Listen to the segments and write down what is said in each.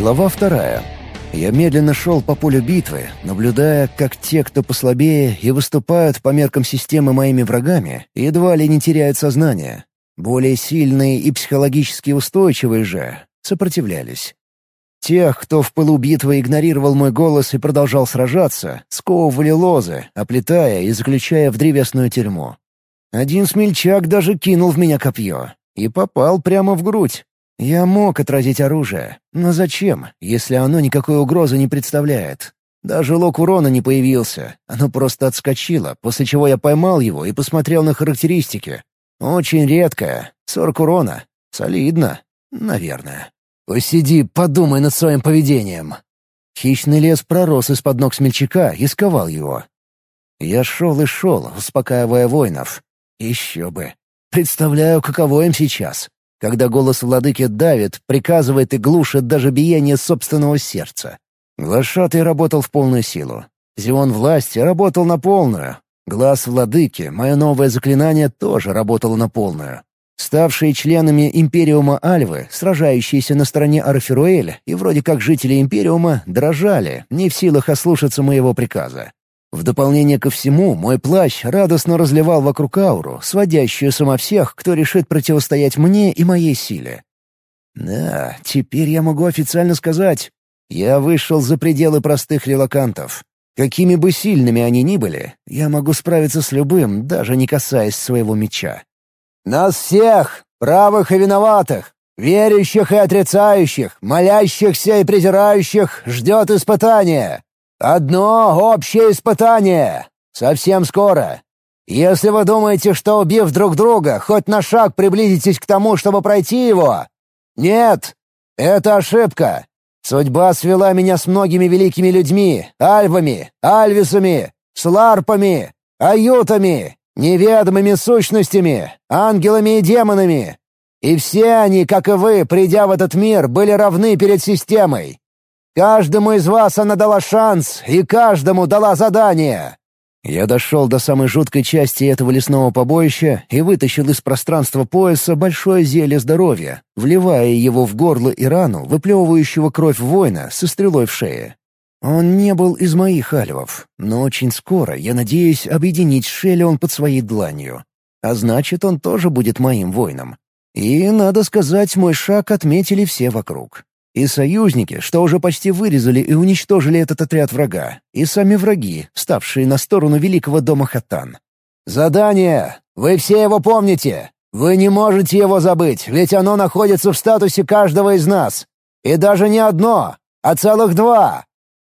Глава вторая. Я медленно шел по полю битвы, наблюдая, как те, кто послабее и выступают по меркам системы моими врагами, едва ли не теряют сознание. Более сильные и психологически устойчивые же сопротивлялись. Тех, кто в пылу битвы игнорировал мой голос и продолжал сражаться, сковывали лозы, оплетая и заключая в древесную тюрьму. Один смельчак даже кинул в меня копье и попал прямо в грудь. Я мог отразить оружие, но зачем, если оно никакой угрозы не представляет? Даже лок урона не появился, оно просто отскочило, после чего я поймал его и посмотрел на характеристики. Очень редкое, 40 урона. Солидно, наверное. «Посиди, подумай над своим поведением». Хищный лес пророс из-под ног смельчака и сковал его. Я шел и шел, успокаивая воинов. Еще бы. Представляю, каково им сейчас, когда голос владыки давит, приказывает и глушит даже биение собственного сердца. Глашатый работал в полную силу. Зион власти работал на полную. Глаз владыки, мое новое заклинание, тоже работало на полную. Ставшие членами Империума Альвы, сражающиеся на стороне Арферуэль и вроде как жители Империума, дрожали, не в силах ослушаться моего приказа. В дополнение ко всему, мой плащ радостно разливал вокруг ауру, сводящую сама всех, кто решит противостоять мне и моей силе. Да, теперь я могу официально сказать, я вышел за пределы простых релакантов. Какими бы сильными они ни были, я могу справиться с любым, даже не касаясь своего меча. Нас всех, правых и виноватых, верящих и отрицающих, молящихся и презирающих, ждет испытание. Одно общее испытание. Совсем скоро. Если вы думаете, что, убив друг друга, хоть на шаг приблизитесь к тому, чтобы пройти его... Нет, это ошибка. Судьба свела меня с многими великими людьми, альвами, альвисами, сларпами, аютами, неведомыми сущностями, ангелами и демонами. И все они, как и вы, придя в этот мир, были равны перед системой. Каждому из вас она дала шанс, и каждому дала задание. Я дошел до самой жуткой части этого лесного побоища и вытащил из пространства пояса большое зелье здоровья, вливая его в горло и рану, выплевывающего кровь воина со стрелой в шее. Он не был из моих альвов, но очень скоро я надеюсь объединить Шеллион под своей дланью. А значит, он тоже будет моим воином. И, надо сказать, мой шаг отметили все вокруг. И союзники, что уже почти вырезали и уничтожили этот отряд врага, и сами враги, ставшие на сторону великого дома Хатан. «Задание! Вы все его помните! Вы не можете его забыть, ведь оно находится в статусе каждого из нас. И даже не одно, а целых два.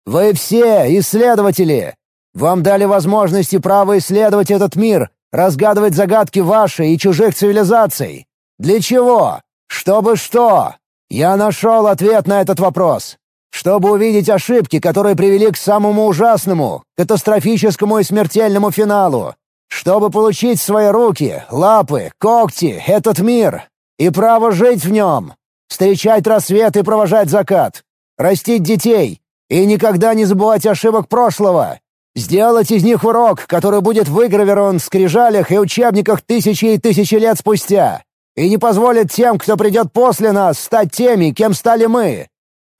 Вы все исследователи! Вам дали возможность и право исследовать этот мир, разгадывать загадки вашей и чужих цивилизаций. Для чего? Чтобы что? Я нашел ответ на этот вопрос. Чтобы увидеть ошибки, которые привели к самому ужасному, катастрофическому и смертельному финалу. Чтобы получить свои руки, лапы, когти, этот мир. И право жить в нем. Встречать рассвет и провожать закат. Растить детей, и никогда не забывать ошибок прошлого. Сделать из них урок, который будет выгравирован в скрижалях и учебниках тысячи и тысячи лет спустя. И не позволит тем, кто придет после нас, стать теми, кем стали мы».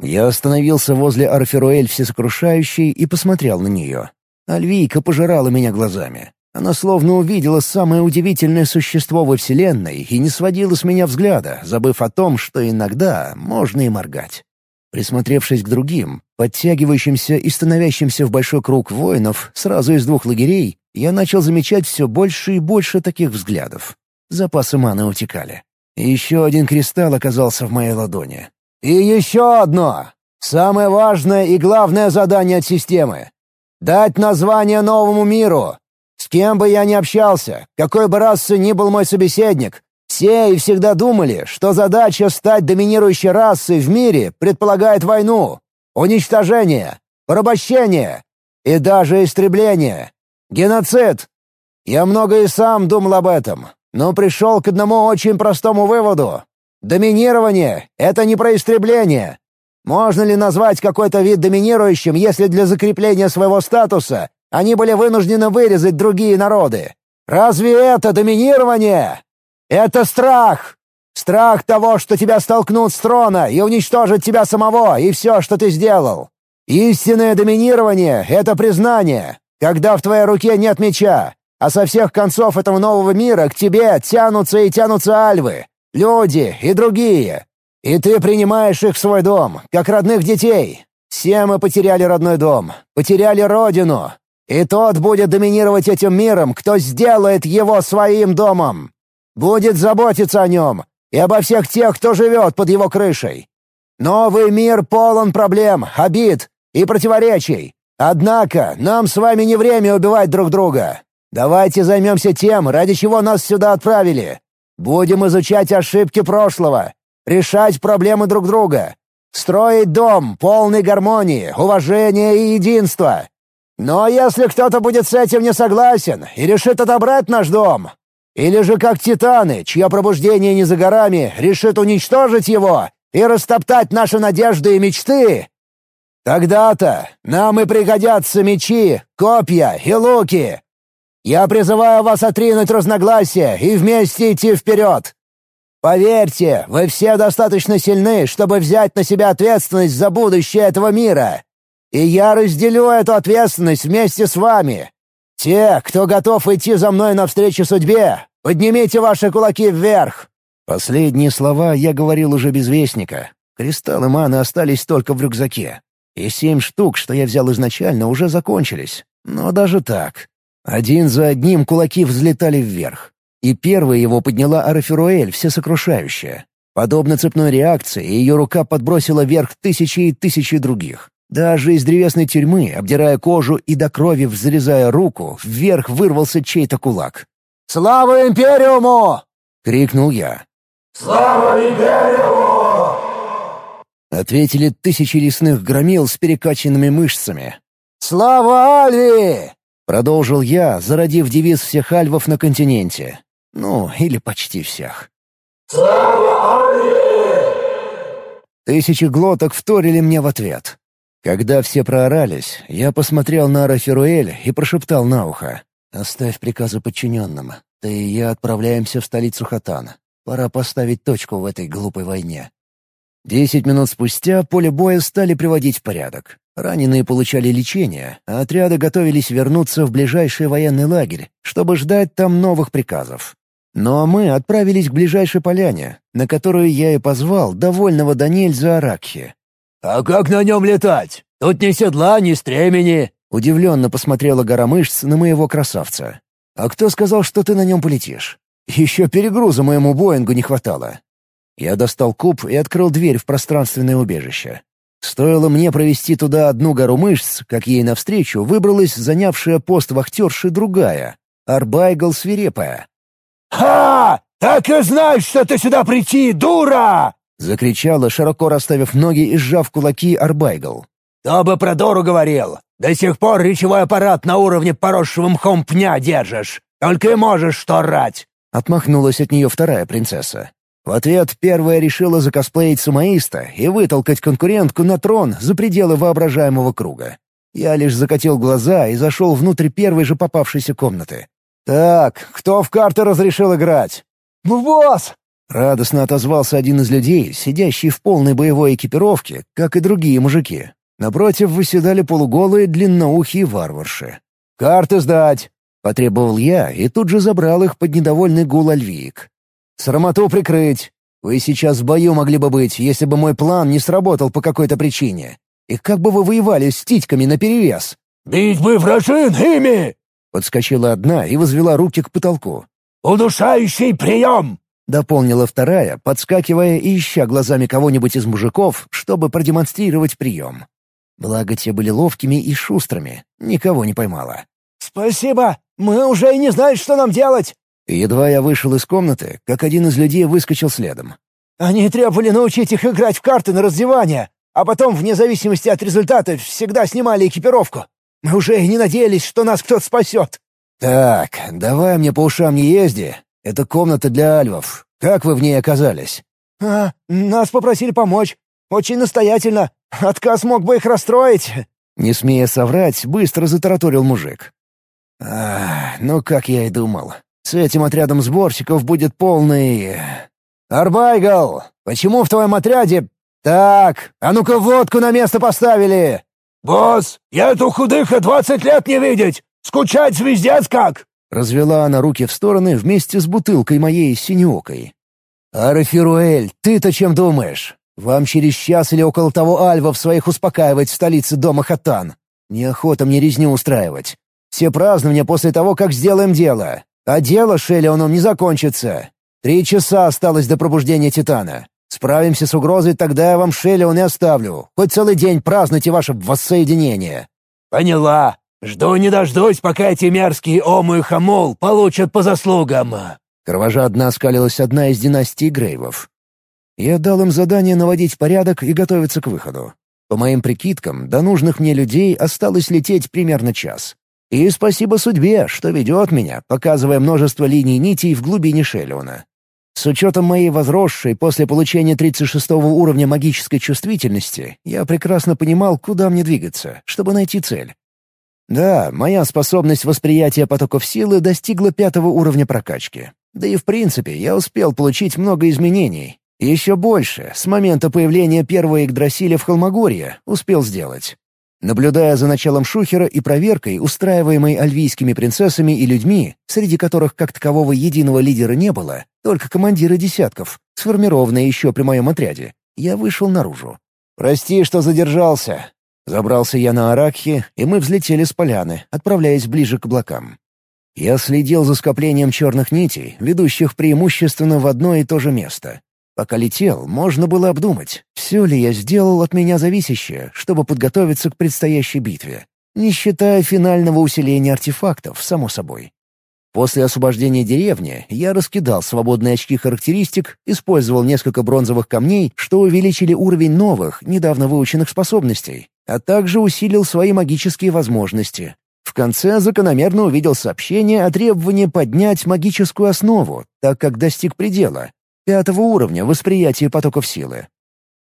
Я остановился возле Арферуэль всесокрушающей и посмотрел на нее. Альвийка пожирала меня глазами. Она словно увидела самое удивительное существо во Вселенной и не сводила с меня взгляда, забыв о том, что иногда можно и моргать. Присмотревшись к другим, подтягивающимся и становящимся в большой круг воинов сразу из двух лагерей, я начал замечать все больше и больше таких взглядов. Запасы маны утекали. Еще один кристалл оказался в моей ладони. «И еще одно! Самое важное и главное задание от системы — дать название новому миру. С кем бы я ни общался, какой бы расы ни был мой собеседник, все и всегда думали, что задача стать доминирующей расой в мире предполагает войну, уничтожение, порабощение и даже истребление. Геноцид. Я много и сам думал об этом, но пришел к одному очень простому выводу. Доминирование — это не про истребление. Можно ли назвать какой-то вид доминирующим, если для закрепления своего статуса они были вынуждены вырезать другие народы? Разве это доминирование? Это страх! Страх того, что тебя столкнут с трона и уничтожат тебя самого и все, что ты сделал. Истинное доминирование — это признание, когда в твоей руке нет меча, а со всех концов этого нового мира к тебе тянутся и тянутся альвы, люди и другие. И ты принимаешь их в свой дом, как родных детей. Все мы потеряли родной дом, потеряли родину. И тот будет доминировать этим миром, кто сделает его своим домом. Будет заботиться о нем и обо всех тех, кто живет под его крышей. Новый мир полон проблем, обид и противоречий. Однако нам с вами не время убивать друг друга. Давайте займемся тем, ради чего нас сюда отправили. Будем изучать ошибки прошлого решать проблемы друг друга, строить дом полный гармонии, уважения и единства. Но если кто-то будет с этим не согласен и решит отобрать наш дом, или же как титаны, чье пробуждение не за горами, решит уничтожить его и растоптать наши надежды и мечты, тогда-то нам и пригодятся мечи, копья и луки. Я призываю вас отринуть разногласия и вместе идти вперед. Поверьте, вы все достаточно сильны, чтобы взять на себя ответственность за будущее этого мира. И я разделю эту ответственность вместе с вами. Те, кто готов идти за мной навстречу судьбе, поднимите ваши кулаки вверх!» Последние слова я говорил уже без вестника. Кристаллы маны остались только в рюкзаке. И семь штук, что я взял изначально, уже закончились. Но даже так. Один за одним кулаки взлетали вверх. И первой его подняла Араферуэль, всесокрушающая. Подобно цепной реакции, ее рука подбросила вверх тысячи и тысячи других. Даже из древесной тюрьмы, обдирая кожу и до крови взрезая руку, вверх вырвался чей-то кулак. «Слава Империуму!» — крикнул я. «Слава Империуму!» Ответили тысячи лесных громил с перекачанными мышцами. «Слава Альви!» — продолжил я, зародив девиз всех альвов на континенте. Ну, или почти всех. Тысячи глоток вторили мне в ответ. Когда все проорались, я посмотрел на Араферуэль и прошептал на ухо. «Оставь приказы подчиненным. Ты и я отправляемся в столицу Хатан. Пора поставить точку в этой глупой войне». Десять минут спустя поле боя стали приводить в порядок. Раненые получали лечение, а отряды готовились вернуться в ближайший военный лагерь, чтобы ждать там новых приказов. Но мы отправились к ближайшей поляне, на которую я и позвал довольного Даниэль за Аракхи. «А как на нем летать? Тут ни седла, ни стремени!» Удивленно посмотрела гора мышц на моего красавца. «А кто сказал, что ты на нем полетишь? Еще перегруза моему Боингу не хватало». Я достал куб и открыл дверь в пространственное убежище. Стоило мне провести туда одну гору мышц, как ей навстречу выбралась занявшая пост вахтерши другая, Арбайгл свирепая. «Ха! Так и знай, что ты сюда прийти, дура!» — закричала, широко расставив ноги и сжав кулаки Арбайгл. «Кто бы про Дору говорил? До сих пор речевой аппарат на уровне поросшего мхом пня держишь. Только и можешь что орать!» — отмахнулась от нее вторая принцесса. В ответ первая решила закосплеить сумаиста и вытолкать конкурентку на трон за пределы воображаемого круга. Я лишь закатил глаза и зашел внутрь первой же попавшейся комнаты. «Так, кто в карты разрешил играть?» «Босс!» Радостно отозвался один из людей, сидящий в полной боевой экипировке, как и другие мужики. Напротив выседали полуголые длинноухие варварши. «Карты сдать!» — потребовал я и тут же забрал их под недовольный гул альвиек. Срамоту прикрыть. Вы сейчас в бою могли бы быть, если бы мой план не сработал по какой-то причине. И как бы вы воевали с титьками наперевес?» «Бить бы вражин ими!» Подскочила одна и возвела руки к потолку. «Удушающий прием!» — дополнила вторая, подскакивая и ища глазами кого-нибудь из мужиков, чтобы продемонстрировать прием. Благо, те были ловкими и шустрыми, никого не поймала. «Спасибо! Мы уже и не знаем, что нам делать!» Едва я вышел из комнаты, как один из людей выскочил следом. «Они требовали научить их играть в карты на раздевание, а потом, вне зависимости от результата, всегда снимали экипировку. Мы уже и не надеялись, что нас кто-то спасет». «Так, давай мне по ушам не езди. Это комната для альвов. Как вы в ней оказались?» «А, нас попросили помочь. Очень настоятельно. Отказ мог бы их расстроить». Не смея соврать, быстро затараторил мужик. «А, ну, как я и думал. С этим отрядом сборщиков будет полный... «Арбайгал, почему в твоем отряде...» «Так, а ну-ка водку на место поставили!» «Босс, я эту худыха двадцать лет не видеть! Скучать звездец как!» Развела она руки в стороны вместе с бутылкой моей синеокой. «Арафируэль, ты-то чем думаешь? Вам через час или около того альвов своих успокаивать в столице дома Хатан. Неохота мне резню устраивать. Все празднования после того, как сделаем дело. А дело Шеллионом не закончится. Три часа осталось до пробуждения Титана. Справимся с угрозой, тогда я вам Шеллион и оставлю. Хоть целый день празднуйте ваше воссоединение». «Поняла. Жду не дождусь, пока эти мерзкие Ому и Хамол получат по заслугам». Кровожадно оскалилась одна из династий Грейвов. Я дал им задание наводить порядок и готовиться к выходу. По моим прикидкам, до нужных мне людей осталось лететь примерно час. И спасибо судьбе, что ведет меня, показывая множество линий нитей в глубине Шеллиона. С учетом моей возросшей после получения 36 уровня магической чувствительности, я прекрасно понимал, куда мне двигаться, чтобы найти цель. Да, моя способность восприятия потоков силы достигла пятого уровня прокачки. Да и в принципе, я успел получить много изменений. Еще больше, с момента появления первого Игдрасиля в Холмогорье, успел сделать. Наблюдая за началом шухера и проверкой, устраиваемой альвийскими принцессами и людьми, среди которых как такового единого лидера не было, только командиры десятков, сформированные еще при моем отряде, я вышел наружу. «Прости, что задержался». Забрался я на Аракхи, и мы взлетели с поляны, отправляясь ближе к облакам. Я следил за скоплением черных нитей, ведущих преимущественно в одно и то же место. Пока летел, можно было обдумать, все ли я сделал от меня зависящее, чтобы подготовиться к предстоящей битве, не считая финального усиления артефактов, само собой. После освобождения деревни я раскидал свободные очки характеристик, использовал несколько бронзовых камней, что увеличили уровень новых, недавно выученных способностей, а также усилил свои магические возможности. В конце закономерно увидел сообщение о требовании поднять магическую основу, так как достиг предела, пятого уровня восприятия потоков силы.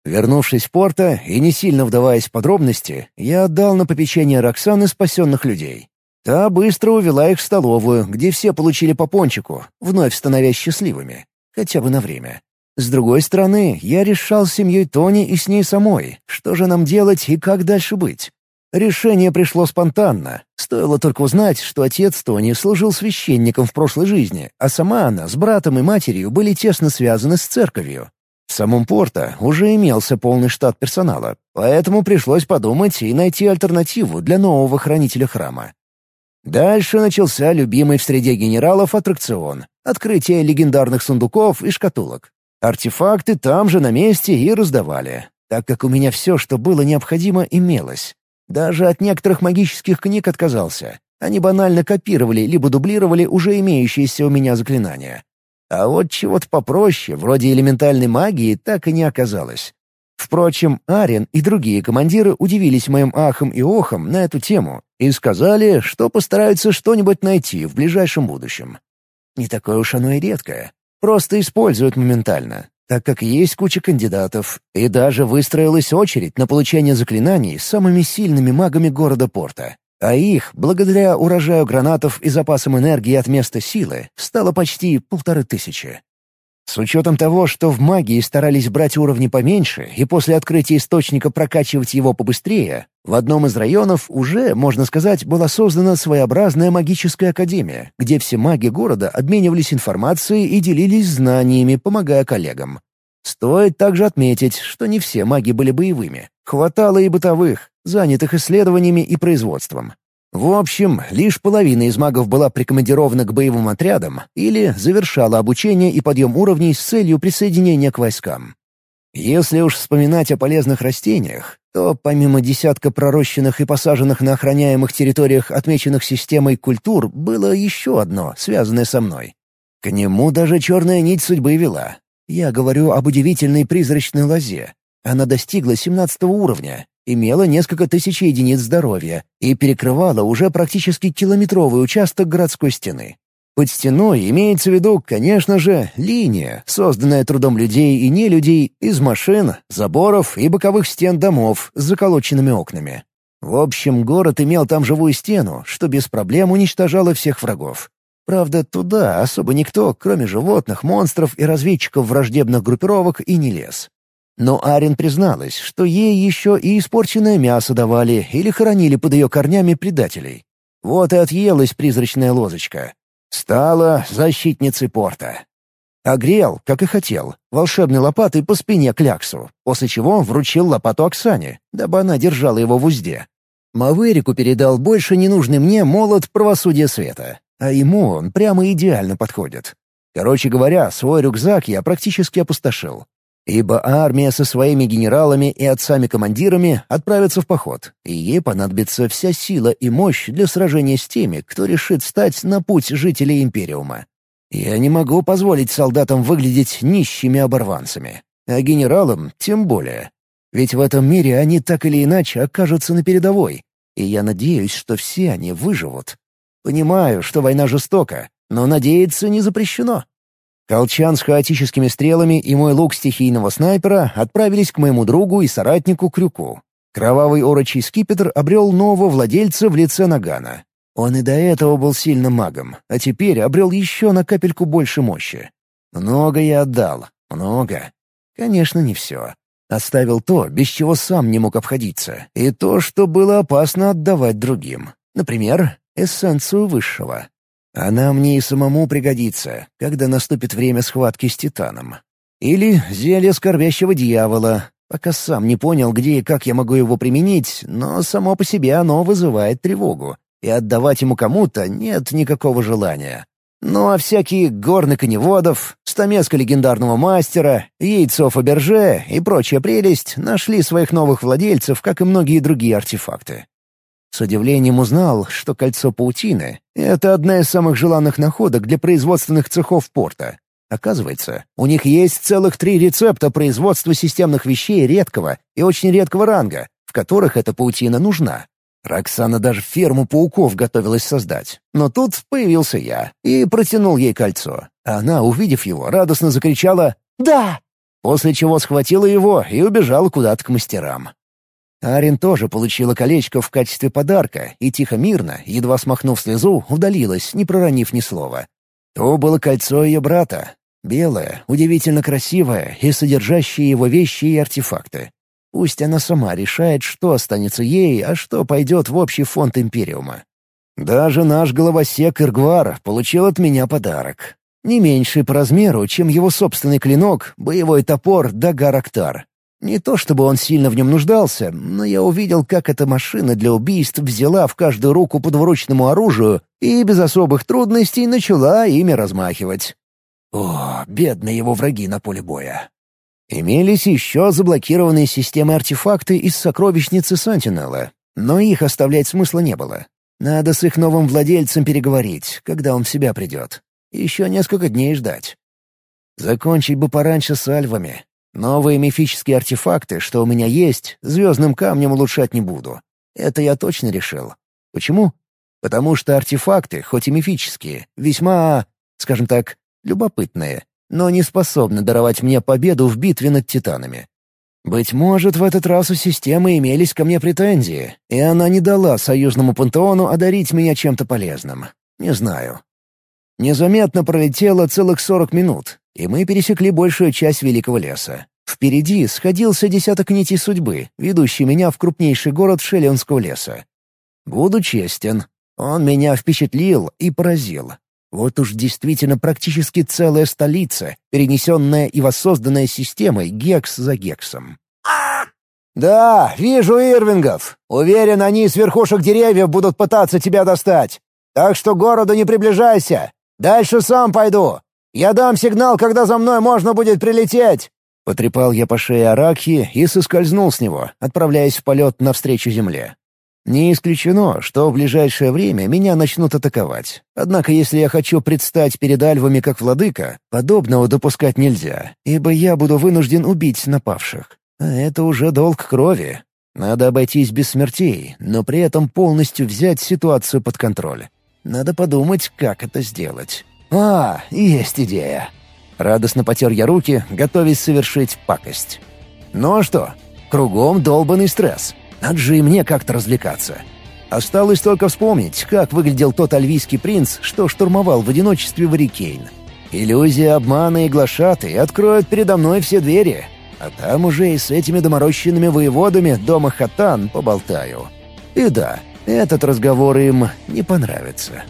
Вернувшись в порта и не сильно вдаваясь в подробности, я отдал на попечение Роксаны спасенных людей. Та быстро увела их в столовую, где все получили по пончику, вновь становясь счастливыми. Хотя бы на время. С другой стороны, я решал с семьей Тони и с ней самой, что же нам делать и как дальше быть. Решение пришло спонтанно. Стоило только узнать, что отец Тони служил священником в прошлой жизни, а сама она с братом и матерью были тесно связаны с церковью. В самом Порто уже имелся полный штат персонала, поэтому пришлось подумать и найти альтернативу для нового хранителя храма. Дальше начался любимый в среде генералов аттракцион — открытие легендарных сундуков и шкатулок. Артефакты там же на месте и раздавали, так как у меня все, что было необходимо, имелось. Даже от некоторых магических книг отказался. Они банально копировали либо дублировали уже имеющиеся у меня заклинания. А вот чего-то попроще, вроде элементальной магии, так и не оказалось. Впрочем, Арен и другие командиры удивились моим ахом и охом на эту тему и сказали, что постараются что-нибудь найти в ближайшем будущем. Не такое уж оно и редкое. Просто используют моментально так как есть куча кандидатов, и даже выстроилась очередь на получение заклинаний самыми сильными магами города Порта. А их, благодаря урожаю гранатов и запасам энергии от места силы, стало почти полторы тысячи. С учетом того, что в магии старались брать уровни поменьше и после открытия источника прокачивать его побыстрее, в одном из районов уже, можно сказать, была создана своеобразная магическая академия, где все маги города обменивались информацией и делились знаниями, помогая коллегам. Стоит также отметить, что не все маги были боевыми. Хватало и бытовых, занятых исследованиями и производством. В общем, лишь половина из магов была прикомандирована к боевым отрядам или завершала обучение и подъем уровней с целью присоединения к войскам. Если уж вспоминать о полезных растениях, то помимо десятка пророщенных и посаженных на охраняемых территориях отмеченных системой культур было еще одно, связанное со мной. К нему даже черная нить судьбы вела. Я говорю об удивительной призрачной лозе. Она достигла 17 уровня имела несколько тысяч единиц здоровья и перекрывала уже практически километровый участок городской стены. Под стеной имеется в виду, конечно же, линия, созданная трудом людей и нелюдей из машин, заборов и боковых стен домов с заколоченными окнами. В общем, город имел там живую стену, что без проблем уничтожало всех врагов. Правда, туда особо никто, кроме животных, монстров и разведчиков враждебных группировок, и не лез. Но Арин призналась, что ей еще и испорченное мясо давали или хоронили под ее корнями предателей. Вот и отъелась призрачная лозочка. Стала защитницей порта. Огрел, как и хотел, волшебной лопатой по спине кляксу, после чего вручил лопату Оксане, дабы она держала его в узде. Мавырику передал больше ненужный мне молот правосудия света, а ему он прямо идеально подходит. Короче говоря, свой рюкзак я практически опустошил. Ибо армия со своими генералами и отцами-командирами отправится в поход, и ей понадобится вся сила и мощь для сражения с теми, кто решит встать на путь жителей Империума. Я не могу позволить солдатам выглядеть нищими оборванцами, а генералам тем более. Ведь в этом мире они так или иначе окажутся на передовой, и я надеюсь, что все они выживут. Понимаю, что война жестока, но надеяться не запрещено. Колчан с хаотическими стрелами и мой лук стихийного снайпера отправились к моему другу и соратнику Крюку. Кровавый орочий скипетр обрел нового владельца в лице Нагана. Он и до этого был сильным магом, а теперь обрел еще на капельку больше мощи. Много я отдал, много. Конечно, не все. Оставил то, без чего сам не мог обходиться, и то, что было опасно отдавать другим. Например, эссенцию высшего. Она мне и самому пригодится, когда наступит время схватки с Титаном. Или зелье скорбящего дьявола. Пока сам не понял, где и как я могу его применить, но само по себе оно вызывает тревогу, и отдавать ему кому-то нет никакого желания. Ну а всякие горны коневодов, стамеска легендарного мастера, яйцо Фаберже и прочая прелесть нашли своих новых владельцев, как и многие другие артефакты. С удивлением узнал, что кольцо паутины — это одна из самых желанных находок для производственных цехов порта. Оказывается, у них есть целых три рецепта производства системных вещей редкого и очень редкого ранга, в которых эта паутина нужна. Роксана даже ферму пауков готовилась создать. Но тут появился я и протянул ей кольцо. Она, увидев его, радостно закричала «Да!», после чего схватила его и убежала куда-то к мастерам. Арин тоже получила колечко в качестве подарка и тихо-мирно, едва смахнув слезу, удалилась, не проронив ни слова. То было кольцо ее брата. Белое, удивительно красивое и содержащее его вещи и артефакты. Пусть она сама решает, что останется ей, а что пойдет в общий фонд Империума. Даже наш головосек Иргвар получил от меня подарок. Не меньший по размеру, чем его собственный клинок, боевой топор Дагарактар. Не то чтобы он сильно в нем нуждался, но я увидел, как эта машина для убийств взяла в каждую руку по оружию и без особых трудностей начала ими размахивать. О, бедные его враги на поле боя. Имелись еще заблокированные системы артефакты из сокровищницы Сантинелла, но их оставлять смысла не было. Надо с их новым владельцем переговорить, когда он в себя придет. Еще несколько дней ждать. Закончить бы пораньше с альвами, Новые мифические артефакты, что у меня есть, звездным камнем улучшать не буду. Это я точно решил. Почему? Потому что артефакты, хоть и мифические, весьма, скажем так, любопытные, но не способны даровать мне победу в битве над титанами. Быть может, в этот раз у системы имелись ко мне претензии, и она не дала союзному пантеону одарить меня чем-то полезным. Не знаю. Незаметно пролетело целых сорок минут, и мы пересекли большую часть великого леса. Впереди сходился десяток нитей судьбы, ведущий меня в крупнейший город Шелленского леса. Буду честен, он меня впечатлил и поразил. Вот уж действительно практически целая столица, перенесенная и воссозданная системой гекс за гексом. «Да, вижу ирвингов. Уверен, они с верхушек деревьев будут пытаться тебя достать. Так что городу не приближайся. Дальше сам пойду. Я дам сигнал, когда за мной можно будет прилететь!» Потрепал я по шее Аракхи и соскользнул с него, отправляясь в полет навстречу земле. Не исключено, что в ближайшее время меня начнут атаковать. Однако если я хочу предстать перед альвами как владыка, подобного допускать нельзя, ибо я буду вынужден убить напавших. А это уже долг крови. Надо обойтись без смертей, но при этом полностью взять ситуацию под контроль. Надо подумать, как это сделать. «А, есть идея!» Радостно потер я руки, готовясь совершить пакость. «Ну а что? Кругом долбанный стресс. Надо же и мне как-то развлекаться. Осталось только вспомнить, как выглядел тот альвийский принц, что штурмовал в одиночестве Варикейн. Иллюзия обмана и глашаты откроют передо мной все двери, а там уже и с этими доморощенными воеводами дома Хатан поболтаю. И да, этот разговор им не понравится.